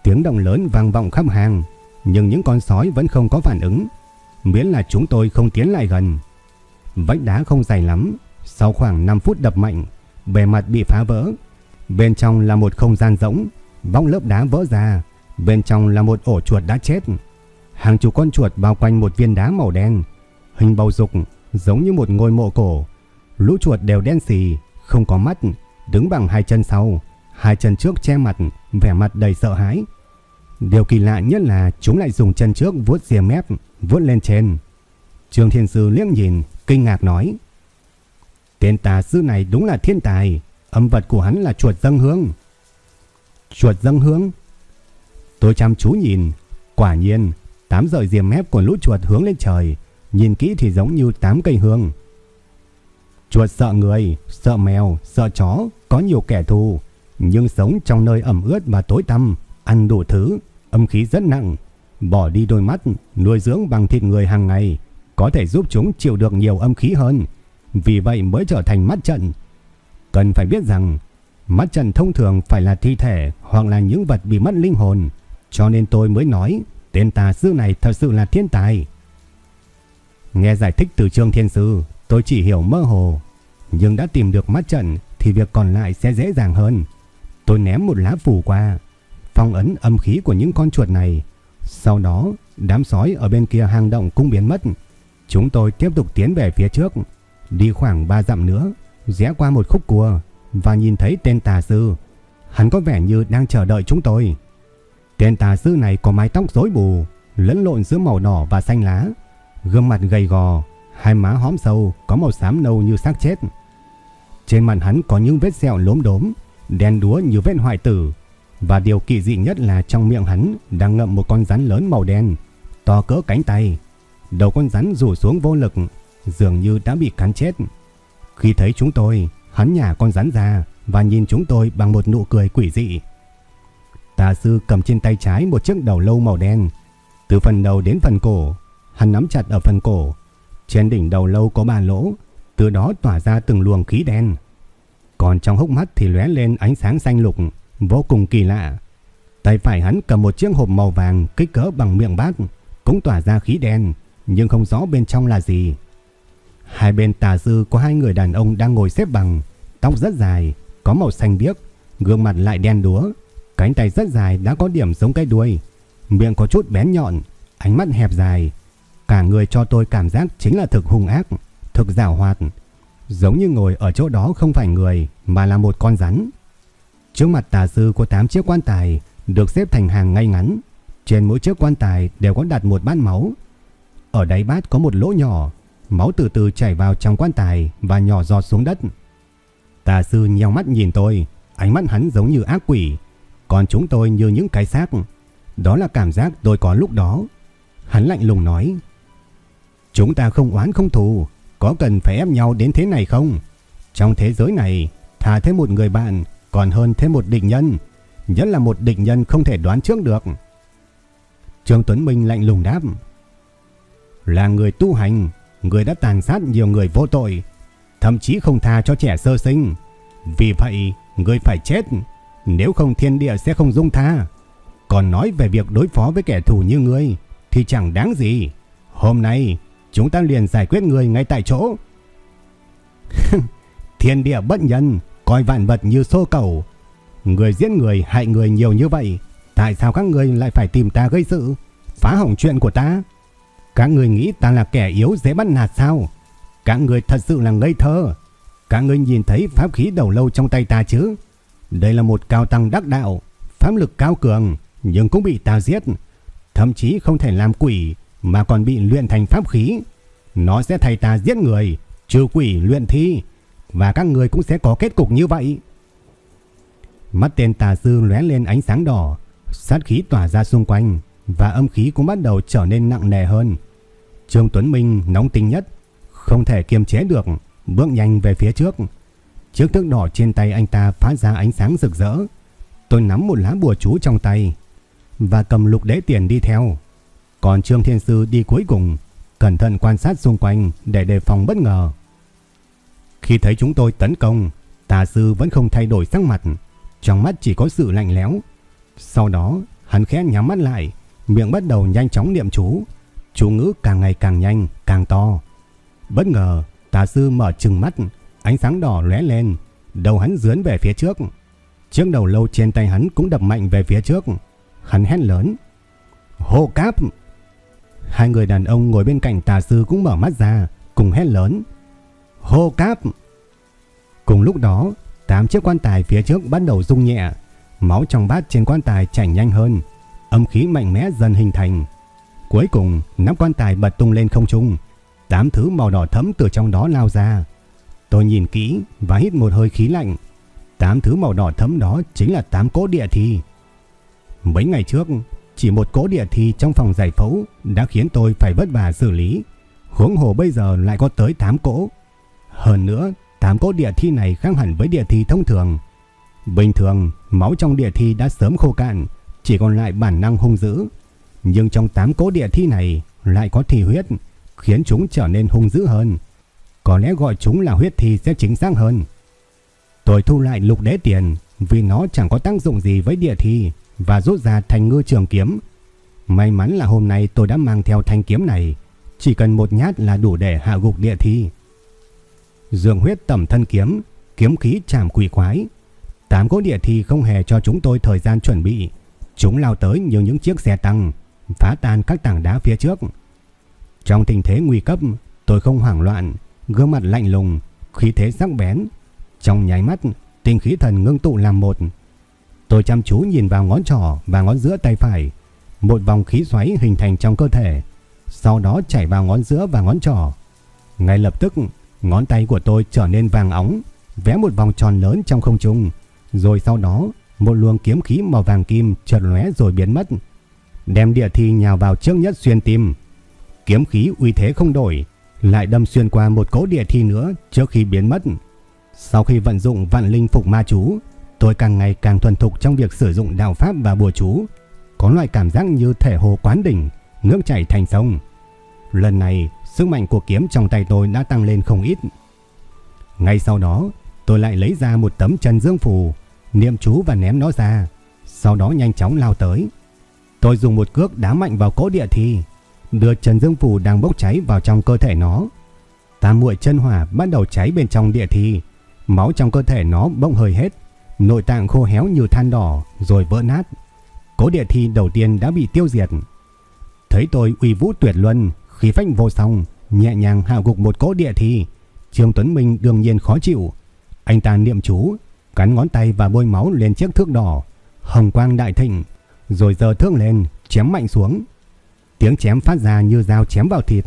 Tiếng động lớn vang vọng khắp hàng, nhưng những con sói vẫn không có phản ứng, miễn là chúng tôi không tiến lại gần. Vách đá không dày lắm, sau khoảng 5 phút đập mạnh, bề mặt bị phá vỡ. Bên trong là một không gian rỗng, bóng lớp đá vỡ ra, bên trong là một ổ chuột đã chết. Hàng chục con chuột bao quanh một viên đá màu đen, hình bầu dục giống như một ngôi mộ cổ. Lũ chuột đều đen xì, không có mắt, đứng bằng hai chân sau, hai chân trước che mặt, vẻ mặt đầy sợ hãi. Điều kỳ lạ nhất là chúng lại dùng chân trước vuốt rìa mép, vuốt lên trên. Trương Thiên Sư liếc nhìn, kinh ngạc nói. Tên tà sư này đúng là thiên tài, âm vật của hắn là chuột dâng hương. Chuột dâng hương? Tôi chăm chú nhìn, quả nhiên, tám rời rìa mép của lũ chuột hướng lên trời, nhìn kỹ thì giống như tám cây hương. Chuột sợ người, sợ mèo, sợ chó, có nhiều kẻ thù, nhưng sống trong nơi ẩm ướt và tối tăm, ăn đủ thứ, âm khí rất nặng, bỏ đi đôi mắt, nuôi dưỡng bằng thịt người hàng ngày, có thể giúp chúng chịu được nhiều âm khí hơn, vì vậy mới trở thành mắt trận. Cần phải biết rằng, mắt trận thông thường phải là thi thể hoặc là những vật bị mất linh hồn, cho nên tôi mới nói tên tà sư này thật sự là thiên tài. Nghe giải thích từ Trương Thiên Sư, tôi chỉ hiểu mơ hồ, nhưng đã tìm được mắt trận thì việc còn lại sẽ dễ dàng hơn. Tôi ném một lá phủ qua, phong ấn âm khí của những con chuột này. Sau đó, đám sói ở bên kia hang động cũng biến mất. Chúng tôi tiếp tục tiến về phía trước, đi khoảng 3 dặm nữa, rẽ qua một khúc cua và nhìn thấy tên tà sư. Hắn có vẻ như đang chờ đợi chúng tôi. Tên tà sư này có mái tóc rối bù, lẫn lộn giữa màu đỏ và xanh lá, gương mặt gầy gò, hai má hõm sâu có màu xám nâu như xác chết. Trên mặt hắn có những vết sẹo lốm đốm, đen đúa như vết hoại tử, và điều kỳ dị nhất là trong miệng hắn đang ngậm một con rắn lớn màu đen, to cỡ cánh tay. Đầu con rắn rủ xuống vô lực, dường như đã bị cắn chết. Khi thấy chúng tôi, hắn nhả con rắn ra và nhìn chúng tôi bằng một nụ cười quỷ dị. Tà sư cầm trên tay trái một chiếc đầu lâu màu đen, từ phần đầu đến phần cổ, hắn nắm chặt ở phần cổ. Trên đỉnh đầu lâu có ba lỗ, từ đó tỏa ra từng luồng khí đen. Còn trong hốc mắt thì lóe lên ánh sáng xanh lục, vô cùng kỳ lạ. Tay phải hắn cầm một chiếc hộp màu vàng kích cỡ bằng miệng bát, cũng tỏa ra khí đen, nhưng không rõ bên trong là gì. Hai bên tà dư có hai người đàn ông đang ngồi xếp bằng, tóc rất dài, có màu xanh biếc, gương mặt lại đen đúa, cánh tay rất dài đã có điểm giống cái đuôi, miệng có chút bén nhọn, ánh mắt hẹp dài. Cả người cho tôi cảm giác chính là thực hung ác, thực giảo hoạt, giống như ngồi ở chỗ đó không phải người mà là một con rắn. Trước mặt tà sư có 8 chiếc quan tài được xếp thành hàng ngay ngắn. Trên mỗi chiếc quan tài đều có đặt một bát máu. Ở đáy bát có một lỗ nhỏ, máu từ từ chảy vào trong quan tài và nhỏ giọt xuống đất. Tà sư nheo mắt nhìn tôi, ánh mắt hắn giống như ác quỷ, còn chúng tôi như những cái xác. Đó là cảm giác tôi có lúc đó. Hắn lạnh lùng nói, Chúng ta không oán không thù, có cần phải ép nhau đến thế này không? Trong thế giới này, thà thêm một người bạn còn hơn thêm một địch nhân, nhất là một địch nhân không thể đoán trước được. Trương Tuấn Minh lạnh lùng đáp. Là người tu hành, người đã tàn sát nhiều người vô tội, thậm chí không tha cho trẻ sơ sinh. Vì vậy, người phải chết, nếu không thiên địa sẽ không dung tha. Còn nói về việc đối phó với kẻ thù như ngươi thì chẳng đáng gì. Hôm nay, chúng ta liền giải quyết người ngay tại chỗ. Thiên địa bất nhân, coi vạn vật như xô cầu. Người giết người hại người nhiều như vậy, tại sao các người lại phải tìm ta gây sự, phá hỏng chuyện của ta? Các người nghĩ ta là kẻ yếu dễ bắt nạt sao? Các người thật sự là ngây thơ. Các người nhìn thấy pháp khí đầu lâu trong tay ta chứ? Đây là một cao tăng đắc đạo, pháp lực cao cường, nhưng cũng bị ta giết. Thậm chí không thể làm quỷ mà còn bị luyện thành pháp khí. Nó sẽ thay ta giết người, trừ quỷ luyện thi và các người cũng sẽ có kết cục như vậy. Mắt tên tà sư lóe lên ánh sáng đỏ, sát khí tỏa ra xung quanh và âm khí cũng bắt đầu trở nên nặng nề hơn. Trương Tuấn Minh nóng tính nhất, không thể kiềm chế được, bước nhanh về phía trước. Chiếc thước đỏ trên tay anh ta phát ra ánh sáng rực rỡ. Tôi nắm một lá bùa chú trong tay và cầm lục đế tiền đi theo. Còn Trương Thiên Sư đi cuối cùng, cẩn thận quan sát xung quanh để đề phòng bất ngờ. Khi thấy chúng tôi tấn công, tà sư vẫn không thay đổi sắc mặt, trong mắt chỉ có sự lạnh lẽo. Sau đó, hắn khẽ nhắm mắt lại, miệng bắt đầu nhanh chóng niệm chú, chú ngữ càng ngày càng nhanh, càng to. Bất ngờ, tà sư mở trừng mắt, ánh sáng đỏ lóe lên, đầu hắn dướn về phía trước. Chiếc đầu lâu trên tay hắn cũng đập mạnh về phía trước. Hắn hét lớn. hô cáp! Hai người đàn ông ngồi bên cạnh tà sư cũng mở mắt ra, cùng hét lớn. Hô cáp! Cùng lúc đó, tám chiếc quan tài phía trước bắt đầu rung nhẹ. Máu trong bát trên quan tài chảy nhanh hơn. Âm khí mạnh mẽ dần hình thành. Cuối cùng, nắp quan tài bật tung lên không trung. Tám thứ màu đỏ thẫm từ trong đó lao ra. Tôi nhìn kỹ và hít một hơi khí lạnh. Tám thứ màu đỏ thẫm đó chính là tám cỗ địa thi. Mấy ngày trước, chỉ một cỗ địa thi trong phòng giải phẫu đã khiến tôi phải vất vả xử lý. Huống hồ bây giờ lại có tới 8 cỗ. Hơn nữa, tám cỗ địa thi này khác hẳn với địa thi thông thường. Bình thường, máu trong địa thi đã sớm khô cạn, chỉ còn lại bản năng hung dữ. Nhưng trong tám cỗ địa thi này lại có thi huyết, khiến chúng trở nên hung dữ hơn. Có lẽ gọi chúng là huyết thi sẽ chính xác hơn. Tôi thu lại lục đế tiền vì nó chẳng có tác dụng gì với địa thi và rút ra thành ngư trường kiếm. May mắn là hôm nay tôi đã mang theo thanh kiếm này, chỉ cần một nhát là đủ để hạ gục địa thi. Dương huyết tẩm thân kiếm, kiếm khí chạm quỷ quái. Tám cỗ địa thi không hề cho chúng tôi thời gian chuẩn bị. Chúng lao tới như những chiếc xe tăng, phá tan các tảng đá phía trước. Trong tình thế nguy cấp, tôi không hoảng loạn, gương mặt lạnh lùng, khí thế sắc bén. Trong nháy mắt, tinh khí thần ngưng tụ làm một. Tôi chăm chú nhìn vào ngón trỏ và ngón giữa tay phải. Một vòng khí xoáy hình thành trong cơ thể, sau đó chảy vào ngón giữa và ngón trỏ. Ngay lập tức, Ngón tay của tôi trở nên vàng óng, vẽ một vòng tròn lớn trong không trung, rồi sau đó một luồng kiếm khí màu vàng kim chợt lóe rồi biến mất, đem địa thi nhào vào trước nhất xuyên tim. Kiếm khí uy thế không đổi, lại đâm xuyên qua một cỗ địa thi nữa trước khi biến mất. Sau khi vận dụng vạn linh phục ma chú, tôi càng ngày càng thuần thục trong việc sử dụng đạo pháp và bùa chú, có loại cảm giác như thể hồ quán đỉnh, nước chảy thành sông. Lần này, Sức mạnh của kiếm trong tay tôi đã tăng lên không ít. Ngay sau đó, tôi lại lấy ra một tấm trần dương phù, niệm chú và ném nó ra, sau đó nhanh chóng lao tới. Tôi dùng một cước đá mạnh vào cỗ địa thi, đưa trần dương phù đang bốc cháy vào trong cơ thể nó. Tam muội chân hỏa bắt đầu cháy bên trong địa thi, máu trong cơ thể nó bỗng hơi hết, nội tạng khô héo như than đỏ rồi vỡ nát. Cố địa thi đầu tiên đã bị tiêu diệt. Thấy tôi uy vũ tuyệt luân, Khí phách vô song, nhẹ nhàng hạ gục một cỗ địa thi. Trương Tuấn Minh đương nhiên khó chịu. Anh ta niệm chú, cắn ngón tay và bôi máu lên chiếc thước đỏ. Hồng quang đại thịnh, rồi giờ thước lên, chém mạnh xuống. Tiếng chém phát ra như dao chém vào thịt.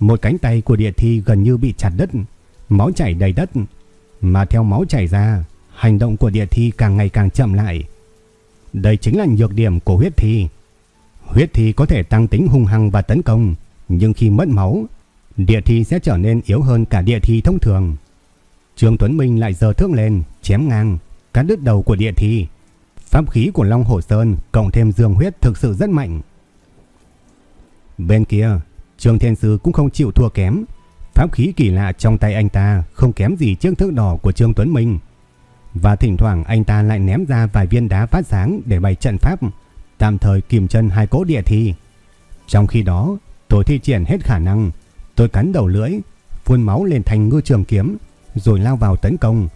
Một cánh tay của địa thi gần như bị chặt đứt, máu chảy đầy đất. Mà theo máu chảy ra, hành động của địa thi càng ngày càng chậm lại. Đây chính là nhược điểm của huyết thi. Huyết thi có thể tăng tính hung hăng và tấn công, nhưng khi mất máu, địa thi sẽ trở nên yếu hơn cả địa thi thông thường. Trương Tuấn Minh lại giơ thước lên, chém ngang, cắt đứt đầu của địa thi. Pháp khí của Long Hổ Sơn cộng thêm dương huyết thực sự rất mạnh. Bên kia, Trương Thiên Sư cũng không chịu thua kém. Pháp khí kỳ lạ trong tay anh ta không kém gì chiếc thước đỏ của Trương Tuấn Minh. Và thỉnh thoảng anh ta lại ném ra vài viên đá phát sáng để bày trận pháp, tạm thời kìm chân hai cỗ địa thi. Trong khi đó, Tôi thi triển hết khả năng, Tôi cắn đầu lưỡi, phun máu lên thành ngư trường kiếm, rồi lao vào tấn công.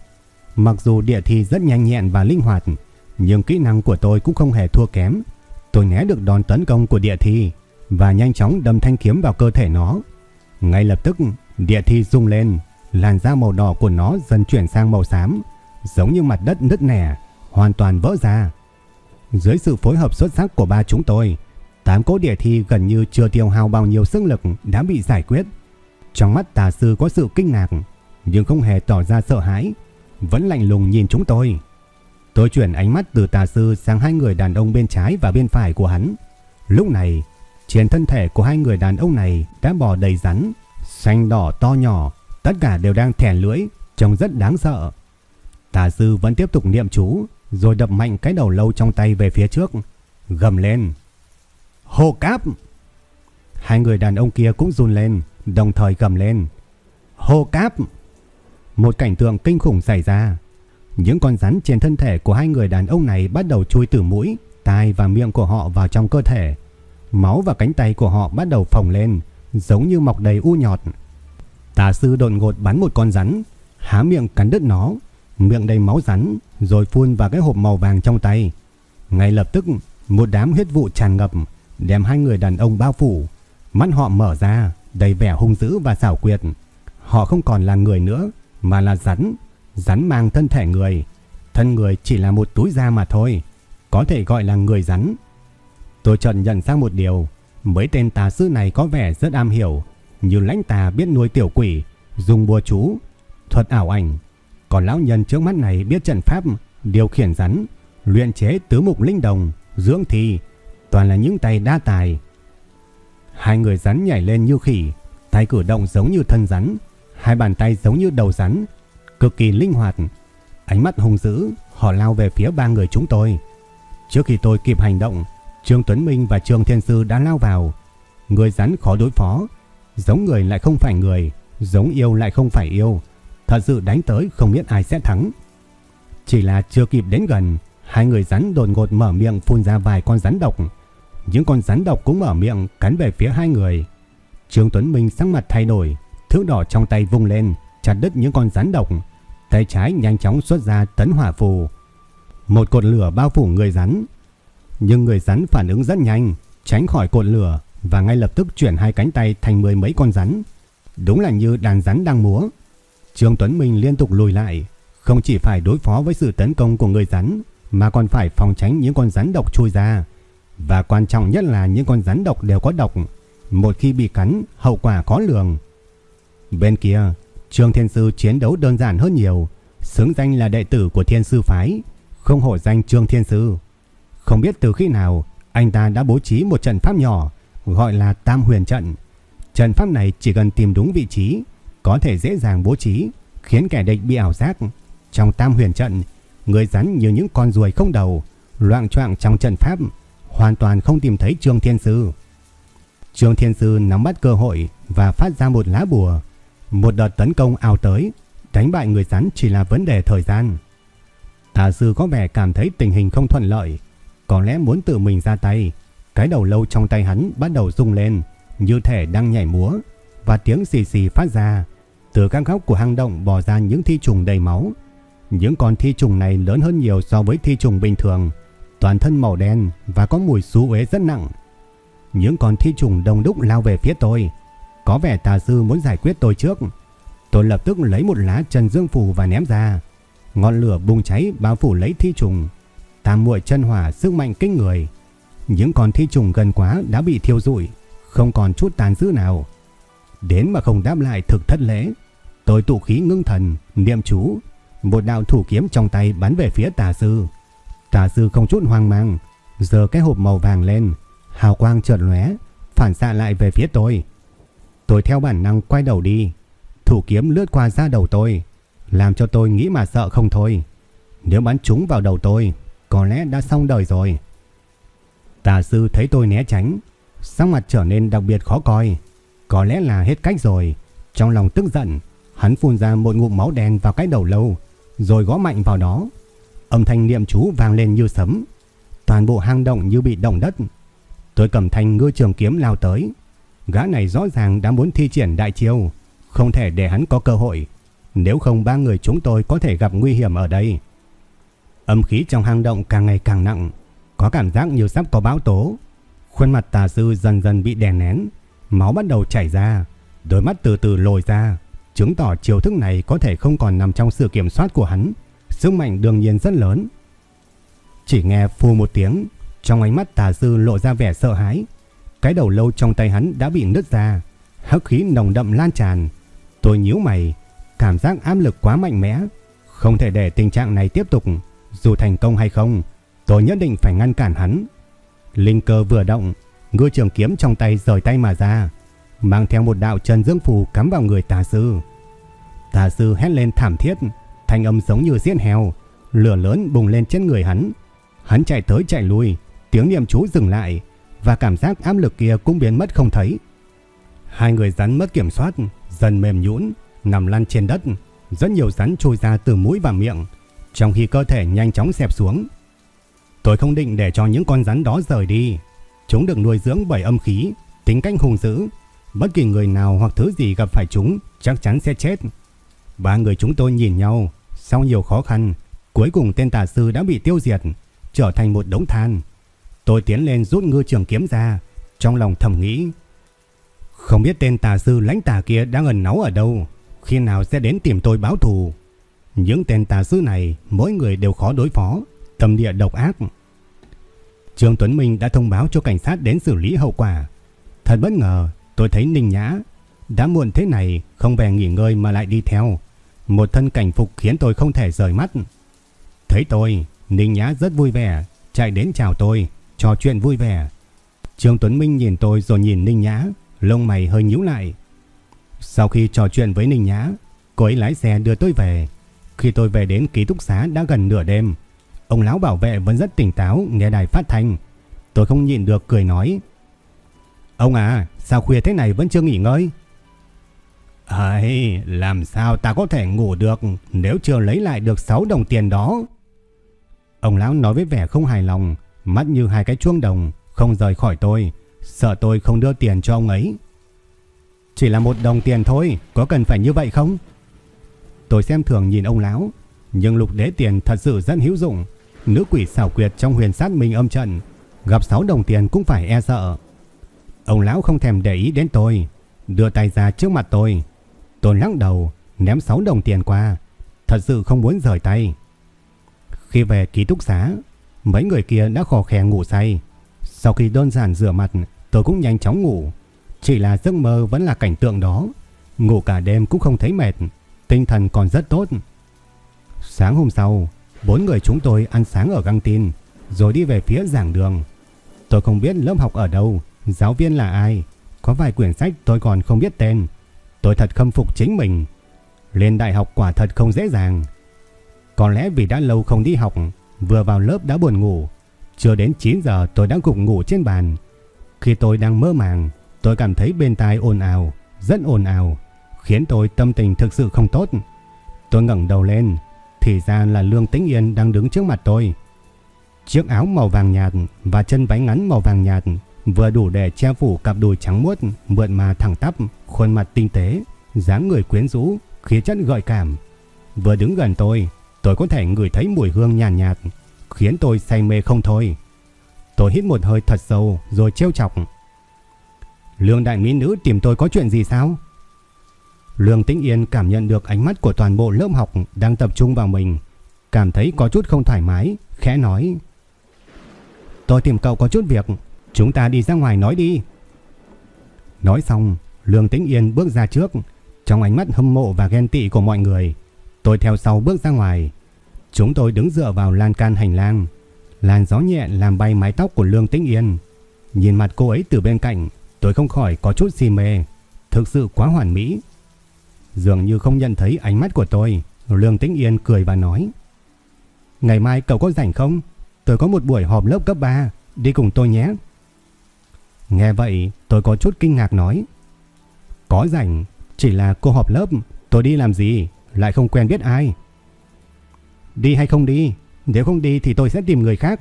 Mặc dù địa thi rất nhanh nhẹn và linh hoạt, nhưng kỹ năng của tôi cũng không hề thua kém. Tôi né được đòn tấn công của địa thi và nhanh chóng đâm thanh kiếm vào cơ thể nó. Ngay lập tức, địa thi rung lên, làn da màu đỏ của nó dần chuyển sang màu xám, giống như mặt đất nứt nẻ, hoàn toàn vỡ ra. Dưới sự phối hợp xuất sắc của ba chúng tôi, tám cố địa thi gần như chưa tiêu hao bao nhiêu sức lực đã bị giải quyết. Trong mắt tà sư có sự kinh ngạc, nhưng không hề tỏ ra sợ hãi, vẫn lạnh lùng nhìn chúng tôi. Tôi chuyển ánh mắt từ tà sư sang hai người đàn ông bên trái và bên phải của hắn. Lúc này, trên thân thể của hai người đàn ông này đã bò đầy rắn, xanh đỏ to nhỏ, tất cả đều đang thẻ lưỡi, trông rất đáng sợ. Tà sư vẫn tiếp tục niệm chú, rồi đập mạnh cái đầu lâu trong tay về phía trước, gầm lên. Hồ cáp! Hai người đàn ông kia cũng run lên, đồng thời gầm lên. Hồ cáp! Một cảnh tượng kinh khủng xảy ra. Những con rắn trên thân thể của hai người đàn ông này bắt đầu chui từ mũi, tai và miệng của họ vào trong cơ thể. Máu và cánh tay của họ bắt đầu phồng lên, giống như mọc đầy u nhọt. Tà sư đột ngột bắn một con rắn, há miệng cắn đứt nó, miệng đầy máu rắn, rồi phun vào cái hộp màu vàng trong tay. Ngay lập tức, một đám huyết vụ tràn ngập, đem hai người đàn ông bao phủ. Mắt họ mở ra, đầy vẻ hung dữ và xảo quyệt. Họ không còn là người nữa, mà là rắn. Rắn mang thân thể người. Thân người chỉ là một túi da mà thôi. Có thể gọi là người rắn. Tôi chợt nhận ra một điều. Mấy tên tà sư này có vẻ rất am hiểu. Như lãnh tà biết nuôi tiểu quỷ, dùng bùa chú, thuật ảo ảnh. Còn lão nhân trước mắt này biết trận pháp, điều khiển rắn, luyện chế tứ mục linh đồng, dưỡng thi. Toàn là những tay đa tài. Hai người rắn nhảy lên như khỉ, tay cử động giống như thân rắn, hai bàn tay giống như đầu rắn, cực kỳ linh hoạt. Ánh mắt hung dữ, họ lao về phía ba người chúng tôi. Trước khi tôi kịp hành động, Trương Tuấn Minh và Trương Thiên Sư đã lao vào. Người rắn khó đối phó, giống người lại không phải người, giống yêu lại không phải yêu. Thật sự đánh tới không biết ai sẽ thắng. Chỉ là chưa kịp đến gần, hai người rắn đột ngột mở miệng phun ra vài con rắn độc. Những con rắn độc cũng mở miệng cắn về phía hai người. Trương Tuấn Minh sắc mặt thay đổi, thước đỏ trong tay vung lên, chặt đứt những con rắn độc. Tay trái nhanh chóng xuất ra tấn hỏa phù. Một cột lửa bao phủ người rắn. Nhưng người rắn phản ứng rất nhanh, tránh khỏi cột lửa và ngay lập tức chuyển hai cánh tay thành mười mấy con rắn. Đúng là như đàn rắn đang múa. Trương Tuấn Minh liên tục lùi lại, không chỉ phải đối phó với sự tấn công của người rắn, mà còn phải phòng tránh những con rắn độc chui ra. Và quan trọng nhất là những con rắn độc đều có độc. Một khi bị cắn, hậu quả khó lường. Bên kia, Trương Thiên Sư chiến đấu đơn giản hơn nhiều, xứng danh là đệ tử của Thiên Sư Phái, không hổ danh Trương Thiên Sư. Không biết từ khi nào, anh ta đã bố trí một trận pháp nhỏ, gọi là Tam Huyền Trận. Trận pháp này chỉ cần tìm đúng vị trí, có thể dễ dàng bố trí, khiến kẻ địch bị ảo giác. Trong Tam Huyền Trận, người rắn như những con ruồi không đầu, loạn choạng trong trận pháp, hoàn toàn không tìm thấy Trương Thiên Sư. Trương Thiên Sư nắm bắt cơ hội và phát ra một lá bùa. Một đợt tấn công ảo tới, đánh bại người rắn chỉ là vấn đề thời gian. Tà sư có vẻ cảm thấy tình hình không thuận lợi, có lẽ muốn tự mình ra tay. Cái đầu lâu trong tay hắn bắt đầu rung lên, như thể đang nhảy múa, và tiếng xì xì phát ra. Từ các góc của hang động bò ra những thi trùng đầy máu. Những con thi trùng này lớn hơn nhiều so với thi trùng bình thường, toàn thân màu đen và có mùi xú uế rất nặng. Những con thi trùng đông đúc lao về phía tôi, có vẻ tà sư muốn giải quyết tôi trước. Tôi lập tức lấy một lá trần dương phù và ném ra. Ngọn lửa bùng cháy bao phủ lấy thi trùng. Tam muội chân hỏa sức mạnh kinh người. Những con thi trùng gần quá đã bị thiêu rụi, không còn chút tàn dư nào. Đến mà không đáp lại thực thất lễ. Tôi tụ khí ngưng thần, niệm chú. Một đạo thủ kiếm trong tay bắn về phía tà sư. Tà sư không chút hoang mang, giờ cái hộp màu vàng lên. Hào quang chợt lóe, phản xạ lại về phía tôi. Tôi theo bản năng quay đầu đi. Thủ kiếm lướt qua da đầu tôi, làm cho tôi nghĩ mà sợ không thôi. Nếu bắn trúng vào đầu tôi, có lẽ đã xong đời rồi. Tà sư thấy tôi né tránh, sắc mặt trở nên đặc biệt khó coi. Có lẽ là hết cách rồi. Trong lòng tức giận, hắn phun ra một ngụm máu đen vào cái đầu lâu, rồi gõ mạnh vào đó. Âm thanh niệm chú vang lên như sấm. Toàn bộ hang động như bị động đất. Tôi cầm thanh ngư trường kiếm lao tới. Gã này rõ ràng đã muốn thi triển đại chiêu, không thể để hắn có cơ hội. Nếu không ba người chúng tôi có thể gặp nguy hiểm ở đây. Âm khí trong hang động càng ngày càng nặng, có cảm giác như sắp có báo tố. Khuôn mặt tà sư dần dần bị đè nén, máu bắt đầu chảy ra, đôi mắt từ từ lồi ra, chứng tỏ chiều thức này có thể không còn nằm trong sự kiểm soát của hắn. Sức mạnh đương nhiên rất lớn. Chỉ nghe phù một tiếng, trong ánh mắt tà sư lộ ra vẻ sợ hãi. Cái đầu lâu trong tay hắn đã bị nứt ra, hắc khí nồng đậm lan tràn. Tôi nhíu mày, cảm giác áp lực quá mạnh mẽ, không thể để tình trạng này tiếp tục, dù thành công hay không, tôi nhất định phải ngăn cản hắn. Linh cơ vừa động, ngư trường kiếm trong tay rời tay mà ra, mang theo một đạo trần dương phù cắm vào người tà sư. Tà sư hét lên thảm thiết, thanh âm giống như giết heo, lửa lớn bùng lên trên người hắn. Hắn chạy tới chạy lui, tiếng niệm chú dừng lại và cảm giác áp lực kia cũng biến mất không thấy. Hai người rắn mất kiểm soát, dần mềm nhũn, nằm lăn trên đất, rất nhiều rắn trôi ra từ mũi và miệng, trong khi cơ thể nhanh chóng xẹp xuống. Tôi không định để cho những con rắn đó rời đi, chúng được nuôi dưỡng bởi âm khí, tính cách hung dữ, bất kỳ người nào hoặc thứ gì gặp phải chúng chắc chắn sẽ chết. Ba người chúng tôi nhìn nhau, sau nhiều khó khăn, cuối cùng tên tà sư đã bị tiêu diệt, trở thành một đống than. Tôi tiến lên rút ngư trường kiếm ra, trong lòng thầm nghĩ. Không biết tên tà sư lãnh tà kia đang ẩn náu ở đâu, khi nào sẽ đến tìm tôi báo thù. Những tên tà sư này, mỗi người đều khó đối phó, tâm địa độc ác. Trương Tuấn Minh đã thông báo cho cảnh sát đến xử lý hậu quả. Thật bất ngờ, tôi thấy Ninh Nhã đã muộn thế này không về nghỉ ngơi mà lại đi theo. Một thân cảnh phục khiến tôi không thể rời mắt. Thấy tôi, Ninh Nhã rất vui vẻ, chạy đến chào tôi, trò chuyện vui vẻ. Trương Tuấn Minh nhìn tôi rồi nhìn Ninh Nhã, lông mày hơi nhíu lại. Sau khi trò chuyện với Ninh Nhã, cô ấy lái xe đưa tôi về. Khi tôi về đến ký túc xá đã gần nửa đêm, ông lão bảo vệ vẫn rất tỉnh táo nghe đài phát thanh. Tôi không nhịn được cười nói. Ông à, sao khuya thế này vẫn chưa nghỉ ngơi? Ấy, làm sao ta có thể ngủ được nếu chưa lấy lại được 6 đồng tiền đó? Ông lão nói với vẻ không hài lòng, mắt như hai cái chuông đồng, không rời khỏi tôi, sợ tôi không đưa tiền cho ông ấy. Chỉ là một đồng tiền thôi, có cần phải như vậy không? Tôi xem thường nhìn ông lão, nhưng lục đế tiền thật sự rất hữu dụng. Nữ quỷ xảo quyệt trong huyền sát minh âm trận, gặp 6 đồng tiền cũng phải e sợ. Ông lão không thèm để ý đến tôi, đưa tay ra trước mặt tôi. Tôi lắc đầu, ném 6 đồng tiền qua, thật sự không muốn rời tay. Khi về ký túc xá, mấy người kia đã khò khè ngủ say. Sau khi đơn giản rửa mặt, tôi cũng nhanh chóng ngủ. Chỉ là giấc mơ vẫn là cảnh tượng đó. Ngủ cả đêm cũng không thấy mệt, tinh thần còn rất tốt. Sáng hôm sau, bốn người chúng tôi ăn sáng ở căng tin, rồi đi về phía giảng đường. Tôi không biết lớp học ở đâu, giáo viên là ai, có vài quyển sách tôi còn không biết tên. Tôi thật khâm phục chính mình. Lên đại học quả thật không dễ dàng. Có lẽ vì đã lâu không đi học, vừa vào lớp đã buồn ngủ. Chưa đến 9 giờ tôi đã gục ngủ trên bàn. Khi tôi đang mơ màng, tôi cảm thấy bên tai ồn ào, rất ồn ào, khiến tôi tâm tình thực sự không tốt. Tôi ngẩng đầu lên, thì ra là Lương Tĩnh Yên đang đứng trước mặt tôi. Chiếc áo màu vàng nhạt và chân váy ngắn màu vàng nhạt vừa đủ để che phủ cặp đùi trắng muốt, mượt mà thẳng tắp, khuôn mặt tinh tế, dáng người quyến rũ, khí chất gợi cảm. Vừa đứng gần tôi, tôi có thể ngửi thấy mùi hương nhàn nhạt, nhạt, khiến tôi say mê không thôi. Tôi hít một hơi thật sâu rồi trêu chọc. Lương đại mỹ nữ tìm tôi có chuyện gì sao? Lương Tĩnh Yên cảm nhận được ánh mắt của toàn bộ lớp học đang tập trung vào mình, cảm thấy có chút không thoải mái, khẽ nói: "Tôi tìm cậu có chút việc, chúng ta đi ra ngoài nói đi." Nói xong, Lương Tĩnh Yên bước ra trước, trong ánh mắt hâm mộ và ghen tị của mọi người, tôi theo sau bước ra ngoài. Chúng tôi đứng dựa vào lan can hành lang, làn gió nhẹ làm bay mái tóc của Lương Tĩnh Yên. Nhìn mặt cô ấy từ bên cạnh, tôi không khỏi có chút si mê, thực sự quá hoàn mỹ. Dường như không nhận thấy ánh mắt của tôi, Lương Tĩnh Yên cười và nói: "Ngày mai cậu có rảnh không? Tôi có một buổi họp lớp cấp 3, đi cùng tôi nhé." Nghe vậy, tôi có chút kinh ngạc nói: "Có rảnh, chỉ là cô họp lớp, tôi đi làm gì, lại không quen biết ai." "Đi hay không đi? Nếu không đi thì tôi sẽ tìm người khác."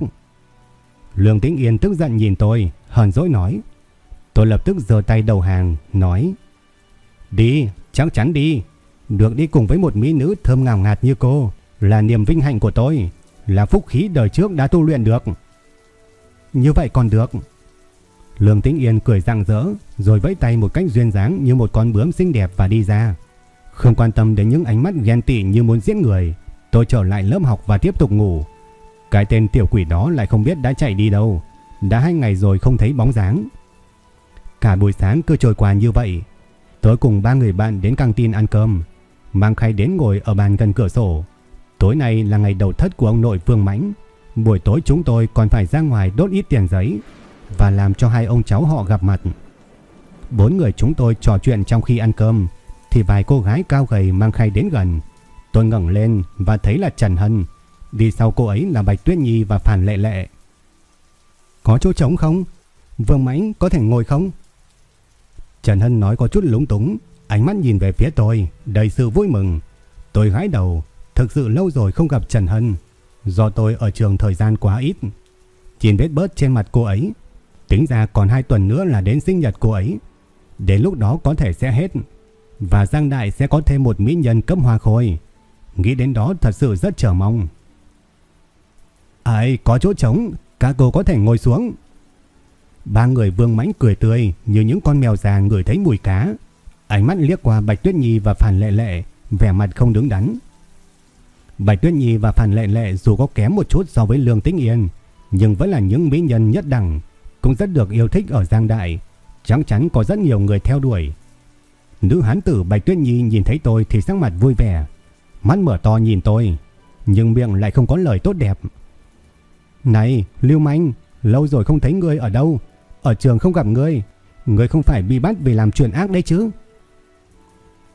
Lương Tĩnh Yên tức giận nhìn tôi, hờn dỗi nói: Tôi lập tức giơ tay đầu hàng, nói Đi, chắc chắn đi. Được đi cùng với một mỹ nữ thơm ngào ngạt như cô là niềm vinh hạnh của tôi, là phúc khí đời trước đã tu luyện được. Như vậy còn được. Lương Tĩnh Yên cười rạng rỡ, rồi vẫy tay một cách duyên dáng như một con bướm xinh đẹp và đi ra. Không quan tâm đến những ánh mắt ghen tị như muốn giết người, tôi trở lại lớp học và tiếp tục ngủ. Cái tên tiểu quỷ đó lại không biết đã chạy đi đâu, đã hai ngày rồi không thấy bóng dáng. Cả buổi sáng cứ trôi qua như vậy, tôi cùng ba người bạn đến căng tin ăn cơm, mang khay đến ngồi ở bàn gần cửa sổ. Tối nay là ngày đầu thất của ông nội Vương Mãnh, buổi tối chúng tôi còn phải ra ngoài đốt ít tiền giấy và làm cho hai ông cháu họ gặp mặt. Bốn người chúng tôi trò chuyện trong khi ăn cơm thì vài cô gái cao gầy mang khay đến gần. Tôi ngẩng lên và thấy là Trần Hân, đi sau cô ấy là Bạch Tuyết Nhi và Phan Lệ Lệ. Có chỗ trống không? Vương Mãnh có thể ngồi không? Trần Hân nói có chút lúng túng, ánh mắt nhìn về phía tôi, đầy sự vui mừng. Tôi gãi đầu, thực sự lâu rồi không gặp Trần Hân, do tôi ở trường thời gian quá ít. Nhìn vết bớt trên mặt cô ấy, tính ra còn 2 tuần nữa là đến sinh nhật cô ấy. Đến lúc đó có thể sẽ hết, và Giang Đại sẽ có thêm một mỹ nhân cấp hoa khôi. Nghĩ đến đó thật sự rất chờ mong. Ai có chỗ trống, các cô có thể ngồi xuống. Ba người vương mãnh cười tươi như những con mèo già ngửi thấy mùi cá. Ánh mắt liếc qua Bạch Tuyết Nhi và Phản Lệ Lệ, vẻ mặt không đứng đắn. Bạch Tuyết Nhi và Phản Lệ Lệ dù có kém một chút so với Lương Tĩnh Yên, nhưng vẫn là những mỹ nhân nhất đẳng, cũng rất được yêu thích ở Giang Đại. Chắc chắn có rất nhiều người theo đuổi. Nữ hán tử Bạch Tuyết Nhi nhìn thấy tôi thì sắc mặt vui vẻ, mắt mở to nhìn tôi, nhưng miệng lại không có lời tốt đẹp. Này, Lưu Manh, lâu rồi không thấy ngươi ở đâu, ở trường không gặp ngươi, ngươi không phải bị bắt vì làm chuyện ác đấy chứ?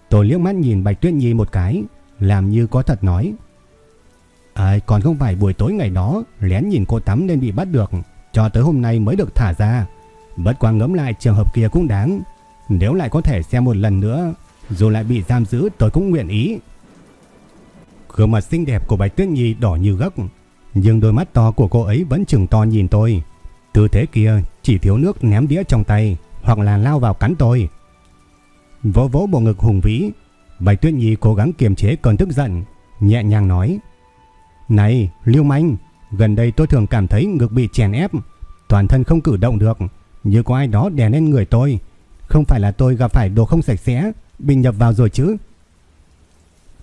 Tôi liếc mắt nhìn Bạch Tuyết Nhi một cái, làm như có thật nói. Ai còn không phải buổi tối ngày đó lén nhìn cô tắm nên bị bắt được, cho tới hôm nay mới được thả ra. Bất quá ngẫm lại trường hợp kia cũng đáng, nếu lại có thể xem một lần nữa, dù lại bị giam giữ tôi cũng nguyện ý. Gương mặt xinh đẹp của Bạch Tuyết Nhi đỏ như gấc, nhưng đôi mắt to của cô ấy vẫn trừng to nhìn tôi. Tư thế kia chỉ thiếu nước ném đĩa trong tay hoặc là lao vào cắn tôi. Vỗ vỗ bộ ngực hùng vĩ, Bạch Tuyết Nhi cố gắng kiềm chế cơn tức giận, nhẹ nhàng nói: "Này, Lưu Manh, gần đây tôi thường cảm thấy ngực bị chèn ép, toàn thân không cử động được, như có ai đó đè lên người tôi." Không phải là tôi gặp phải đồ không sạch sẽ Bị nhập vào rồi chứ.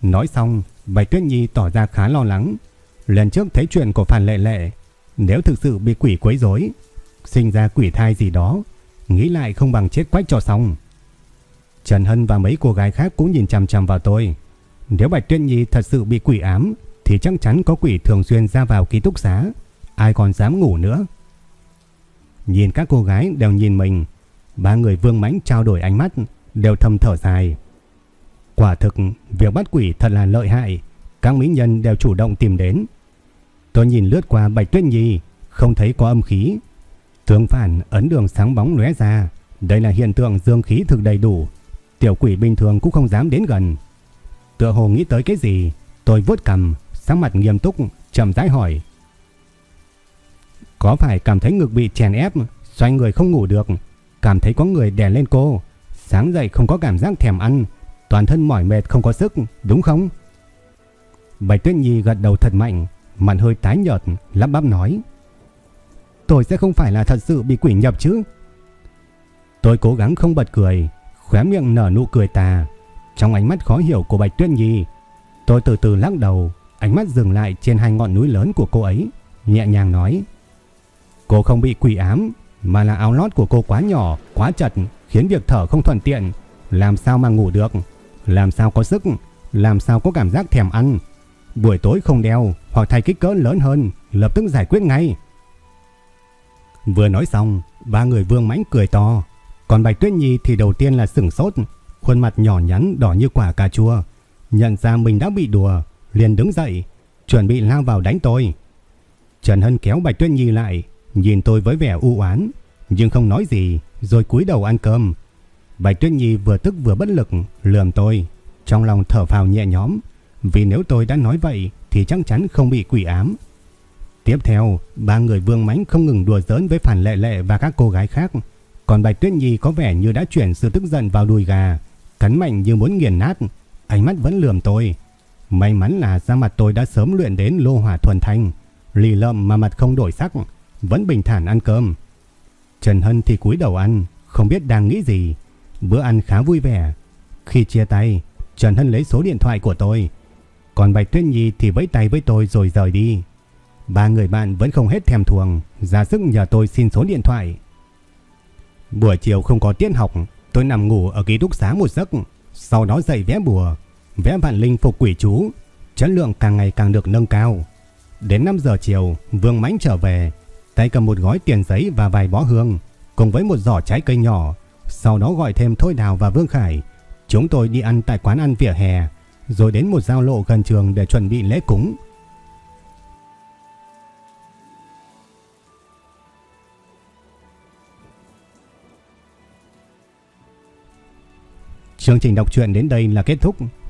Nói xong Bạch Tuyết Nhi tỏ ra khá lo lắng. Lần trước thấy chuyện của Phan Lệ Lệ Nếu thực sự bị quỷ quấy rối Sinh ra quỷ thai gì đó Nghĩ lại không bằng chết quách cho xong. Trần Hân và mấy cô gái khác cũng nhìn chằm chằm vào tôi. Nếu Bạch Tuyết Nhi thật sự bị quỷ ám thì chắc chắn có quỷ thường xuyên ra vào ký túc xá. Ai còn dám ngủ nữa? Nhìn các cô gái đều nhìn mình. Ba người vương mãnh trao đổi ánh mắt, Đều thầm thở dài. Quả thực, việc bắt quỷ thật là lợi hại. Các mỹ nhân đều chủ động tìm đến. Tôi nhìn lướt qua Bạch Tuyết Nhi, Không thấy có âm khí. Tương phản, ấn đường sáng bóng lóe ra. Đây là hiện tượng dương khí thực đầy đủ. Tiểu quỷ bình thường cũng không dám đến gần. Tựa hồ nghĩ tới cái gì, Tôi vuốt cầm Sắc mặt nghiêm túc, chậm rãi hỏi, Có phải cảm thấy ngực bị chèn ép, Xoay người không ngủ được? Cảm thấy có người đè lên cô. Sáng dậy không có cảm giác thèm ăn, Toàn thân mỏi mệt không có sức, Đúng không? Bạch Tuyết Nhi gật đầu thật mạnh, Mặt hơi tái nhợt, lắp bắp nói, Tôi sẽ không phải là thật sự bị quỷ nhập chứ. Tôi cố gắng không bật cười, Khóe miệng nở nụ cười tà. Trong ánh mắt khó hiểu của Bạch Tuyết Nhi, Tôi từ từ lắc đầu Ánh mắt dừng lại trên hai ngọn núi lớn của cô ấy Nhẹ nhàng nói Cô không bị quỷ ám mà là áo lót của cô quá nhỏ, quá chật, khiến việc thở không thuận tiện. Làm sao mà ngủ được? Làm sao có sức? Làm sao có cảm giác thèm ăn? Buổi tối không đeo hoặc thay kích cỡ lớn hơn, lập tức giải quyết ngay. Vừa nói xong, ba người vương mãnh cười to. Còn Bạch Tuyết Nhi thì đầu tiên là sửng sốt, khuôn mặt nhỏ nhắn đỏ như quả cà chua. Nhận ra mình đã bị đùa, liền đứng dậy, chuẩn bị lao vào đánh tôi. Trần Hân kéo Bạch Tuyết Nhi lại, nhìn tôi với vẻ u oán, nhưng không nói gì, rồi cúi đầu ăn cơm. Bạch Tuyết Nhi vừa tức vừa bất lực lườm tôi, trong lòng thở phào nhẹ nhõm, vì nếu tôi đã nói vậy thì chắc chắn không bị quỷ ám. Tiếp theo, ba người Vương Mãnh không ngừng đùa giỡn với Phản Lệ Lệ và các cô gái khác, Còn Bạch Tuyết Nhi có vẻ như đã chuyển sự tức giận vào đùi gà, cắn mạnh như muốn nghiền nát, ánh mắt vẫn lườm tôi. May mắn là da mặt tôi đã sớm luyện đến lô hỏa thuần thanh, lì lợm mà mặt không đổi sắc, vẫn bình thản ăn cơm. Trần Hân thì cúi đầu ăn, không biết đang nghĩ gì. Bữa ăn khá vui vẻ. Khi chia tay, Trần Hân lấy số điện thoại của tôi. Còn Bạch Tuyết Nhi thì vẫy tay với tôi rồi rời đi. Ba người bạn vẫn không hết thèm thuồng, ra sức nhờ tôi xin số điện thoại. Buổi chiều không có tiết học, tôi nằm ngủ ở ký túc xá một giấc, sau đó dậy vẽ bùa, vẽ vạn linh phục quỷ chú, chất lượng càng ngày càng được nâng cao. Đến 5 giờ chiều, Vương Mãnh trở về, tay cầm một gói tiền giấy và vài bó hương, cùng với một giỏ trái cây nhỏ, sau đó gọi thêm Thôi Đào và Vương Khải. Chúng tôi đi ăn tại quán ăn vỉa hè, rồi đến một giao lộ gần trường để chuẩn bị lễ cúng. Chương trình đọc truyện đến đây là kết thúc.